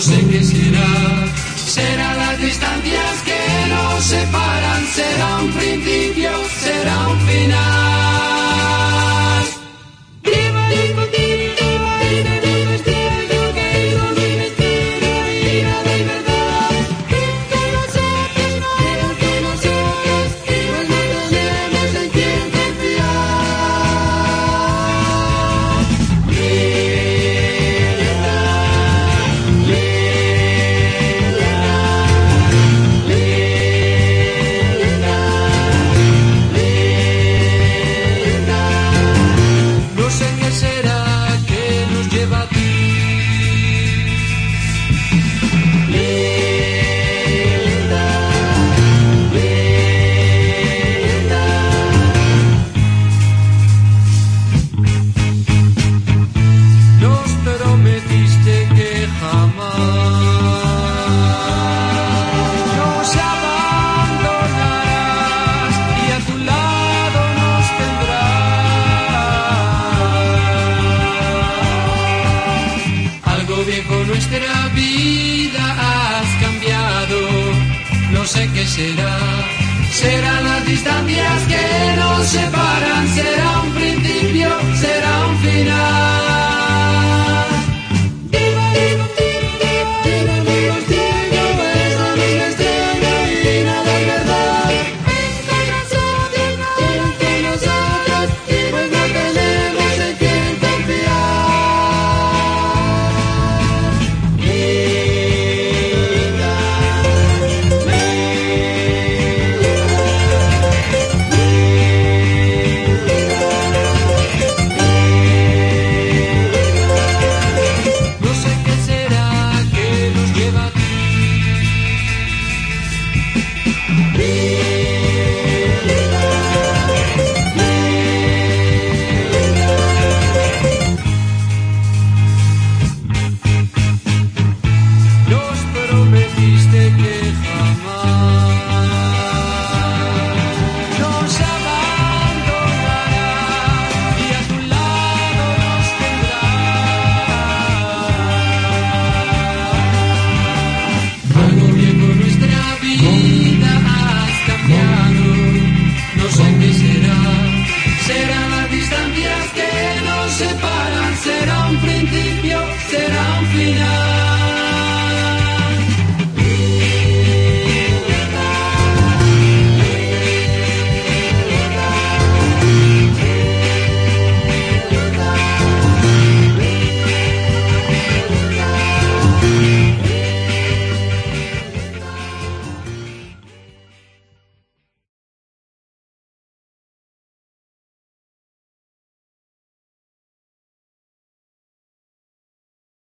sé qué será. sé qué será. Serán las distancias que nos separan, será un